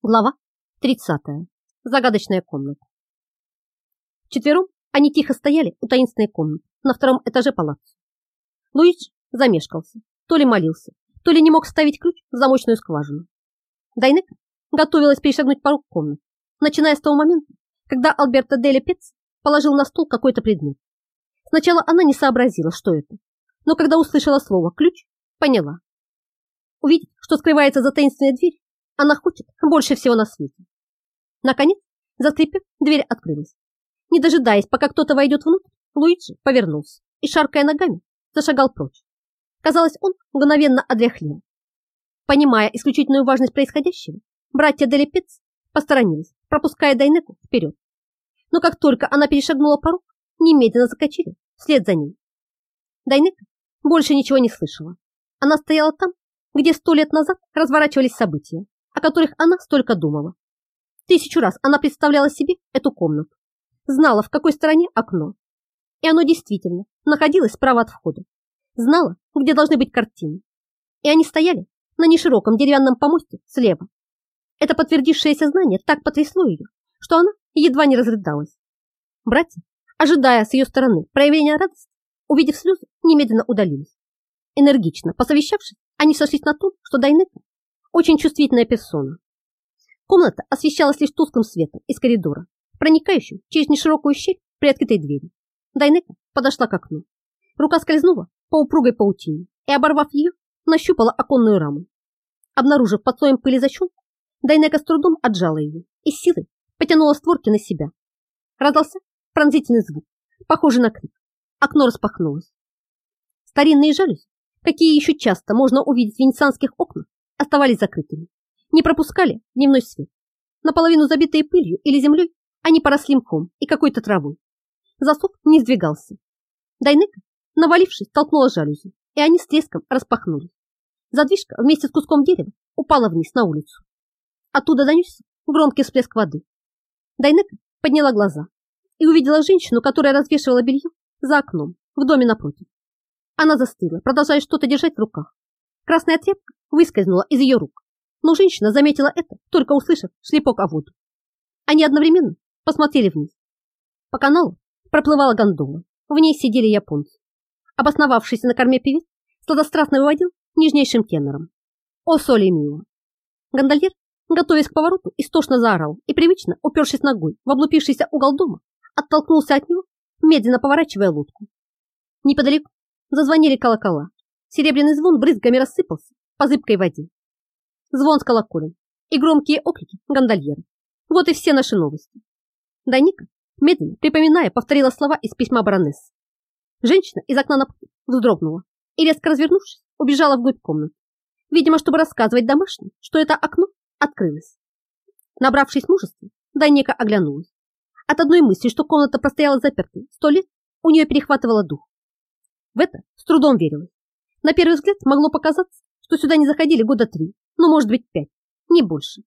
Глава 30. Загадочная комната. Четвером они тихо стояли у таинственной комнаты на втором этаже палаца. Луиджи замешкался, то ли молился, то ли не мог вставить ключ в замочную скважину. Дайнека готовилась перешагнуть порог комнаты, начиная с того момента, когда Альберто Деля Пец положил на стол какой-то предмет. Сначала она не сообразила, что это, но когда услышала слово «ключ», поняла. Увидеть, что скрывается за таинственной дверью, она хочет больше всего на свете. Наконец, заскрипев, дверь открылась. Не дожидаясь, пока кто-то войдет внутрь, Луиджи повернулся и, шаркая ногами, зашагал прочь. Казалось, он мгновенно одряхлел. Понимая исключительную важность происходящего, братья Делепец посторонились, пропуская Дайнеку вперед. Но как только она перешагнула порог, немедленно закачили вслед за ней. Дайнека больше ничего не слышала. Она стояла там, где сто лет назад разворачивались события, о которых она столько думала. Тысячу раз она представляла себе эту комнату, знала, в какой стороне окно. И оно действительно находилось справа от входа. Знала, где должны быть картины. И они стояли на нешироком деревянном помосте слева. Это подтвердившееся знание так потрясло ее, что она едва не разрыдалась. Братья, ожидая с ее стороны проявления радости, увидев слезы, немедленно удалились. Энергично посовещавшись, они сошлись на том, что Дайнека очень чувствительная персона. Комната освещалась лишь тусклым светом из коридора, проникающим через неширокую щель при открытой двери. Дайнека подошла к окну. Рука скользнула по упругой паутине и, оборвав ее, нащупала оконную раму. Обнаружив под слоем пыли защелку, Дайнека с трудом отжала ее и силой потянула створки на себя. Раздался пронзительный звук, похожий на крик. Окно распахнулось. Старинные жалюзи, какие еще часто можно увидеть в венецианских окнах, оставались закрытыми, не пропускали дневной свет. Наполовину забитые пылью или землей, они поросли мхом и какой-то травой. Засов не сдвигался. Дайнека, навалившись, толкнула жалюзи, и они с треском распахнулись. Задвижка вместе с куском дерева упала вниз на улицу. Оттуда донесся громкий всплеск воды. Дайнека подняла глаза и увидела женщину, которая развешивала белье за окном в доме напротив. Она застыла, продолжая что-то держать в руках. Красная тряпка выскользнула из ее рук, но женщина заметила это, только услышав шлепок о воду. Они одновременно посмотрели вниз. По каналу проплывала гондола, в ней сидели японцы. Обосновавшийся на корме певец сладострастно выводил нежнейшим тенором. «О, соли мило!» Гондольер, готовясь к повороту, истошно заорал и, привычно упершись ногой в облупившийся угол дома, оттолкнулся от него, медленно поворачивая лодку. Неподалеку зазвонили колокола. Серебряный звон брызгами рассыпался по зыбкой воде. Звон с колоколем и громкие окрики гондольера. Вот и все наши новости. Даника, медленно припоминая, повторила слова из письма баронессы. Женщина из окна напротив вздрогнула и, резко развернувшись, убежала вглубь комнаты. Видимо, чтобы рассказывать домашним, что это окно открылось. Набравшись мужества, Даника оглянулась. От одной мысли, что комната простояла запертой сто лет, у нее перехватывало дух. В это с трудом верилось. На первый взгляд могло показаться, что сюда не заходили года три, ну, может быть, пять, не больше.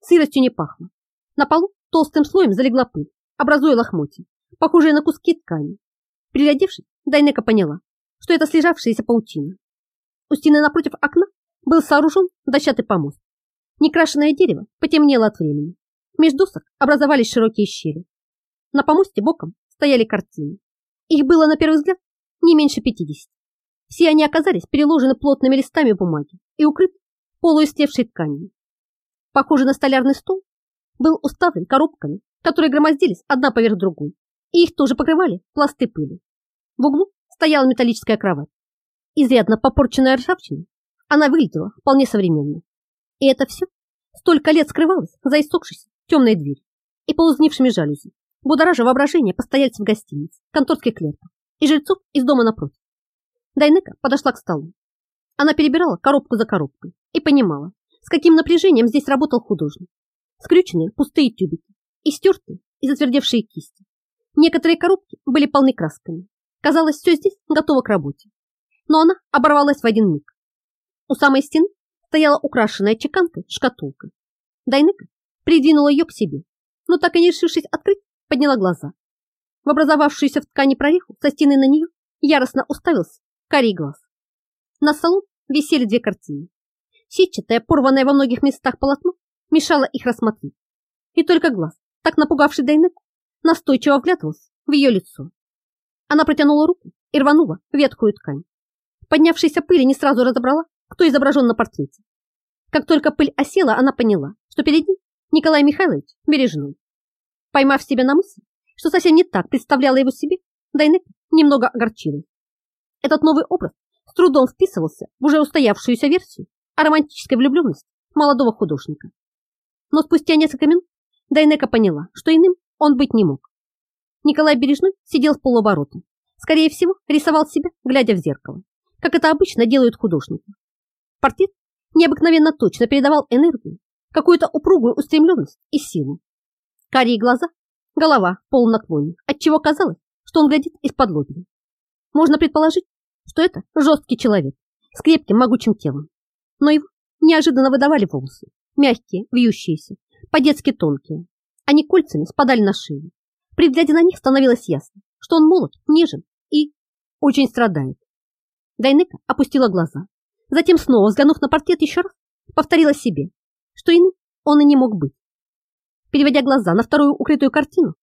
Сыростью не пахло. На полу толстым слоем залегла пыль, образуя лохмотья, похожие на куски ткани. Приглядевшись, Дайнека поняла, что это слежавшаяся паутина. У стены напротив окна был сооружен дощатый помост. Некрашенное дерево потемнело от времени. Между досок образовались широкие щели. На помосте боком стояли картины. Их было на первый взгляд не меньше пятидесяти. Все они оказались переложены плотными листами бумаги и укрыты полуистлевшей тканью. Похоже на столярный стол, был уставлен коробками, которые громоздились одна поверх другой, и их тоже покрывали пласты пыли. В углу стояла металлическая кровать. Изрядно попорченная ржавчиной, она выглядела вполне современно. И это все столько лет скрывалось за иссохшейся темной дверью и полузнившими жалюзи, будоража воображение постояльцев гостиниц, конторских клерков и жильцов из дома напротив. Дайнека подошла к столу. Она перебирала коробку за коробкой и понимала, с каким напряжением здесь работал художник. Скрюченные пустые тюбики и стертые и затвердевшие кисти. Некоторые коробки были полны красками. Казалось, все здесь готово к работе. Но она оборвалась в один миг. У самой стены стояла украшенная чеканкой шкатулка. Дайнека придвинула ее к себе, но так и не решившись открыть, подняла глаза. В образовавшуюся в ткани прореху со стены на нее яростно уставился карий. На столу висели две картины. Сетчатое, порванное во многих местах полотно мешала их рассмотреть. И только глаз, так напугавший Дайнеку, настойчиво вглядывался в ее лицо. Она протянула руку и рванула ветхую ткань. Поднявшаяся пыль не сразу разобрала, кто изображен на портрете. Как только пыль осела, она поняла, что перед ней Николай Михайлович Бережной. Поймав себя на мысли, что совсем не так представляла его себе, Дайнека немного огорчилась. Этот новый образ с трудом вписывался в уже устоявшуюся версию о романтической влюбленности молодого художника. Но спустя несколько минут Дайнека поняла, что иным он быть не мог. Николай Бережной сидел в полуоборота. Скорее всего, рисовал себя, глядя в зеркало, как это обычно делают художники. Портрет необыкновенно точно передавал энергию, какую-то упругую устремленность и силу. Карие глаза, голова в полунаклоне, отчего казалось, что он глядит из-под лобья. Можно предположить, что это жесткий человек с крепким могучим телом. Но его неожиданно выдавали волосы, мягкие, вьющиеся, по-детски тонкие. Они кольцами спадали на шею. При взгляде на них становилось ясно, что он молод, нежен и очень страдает. Дайнека опустила глаза. Затем снова, взглянув на портрет еще раз, повторила себе, что иным он и не мог быть. Переводя глаза на вторую укрытую картину,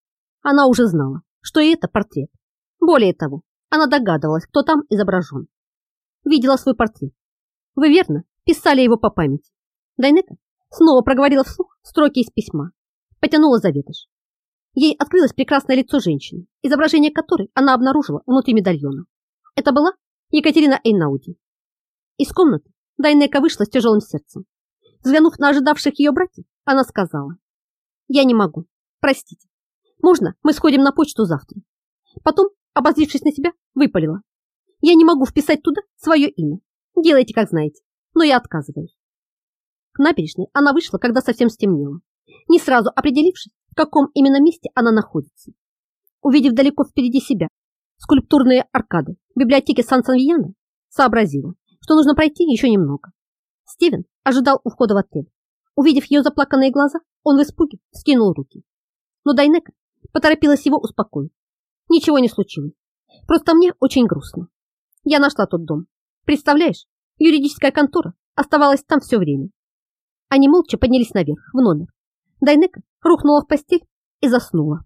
она уже знала, что и это портрет. Более того, она догадывалась, кто там изображен. Видела свой портрет. Вы верно писали его по памяти. Дайнека снова проговорила вслух строки из письма. Потянула за ветошь. Ей открылось прекрасное лицо женщины, изображение которой она обнаружила внутри медальона. Это была Екатерина Эйнауди. Из комнаты Дайнека вышла с тяжелым сердцем. Взглянув на ожидавших ее братьев, она сказала, «Я не могу, простите. Можно мы сходим на почту завтра?» Потом, обозрившись на себя, выпалила. «Я не могу вписать туда свое имя. Делайте, как знаете, но я отказываюсь». К набережной она вышла, когда совсем стемнело, не сразу определившись, в каком именно месте она находится. Увидев далеко впереди себя скульптурные аркады библиотеки Сан-Санвияна, сообразила, что нужно пройти еще немного. Стивен ожидал у входа в отель. Увидев ее заплаканные глаза, он в испуге скинул руки. Но Дайнека поторопилась его успокоить. Ничего не случилось. Просто мне очень грустно. Я нашла тот дом. Представляешь, юридическая контора оставалась там все время. Они молча поднялись наверх, в номер. Дайнека рухнула в постель и заснула.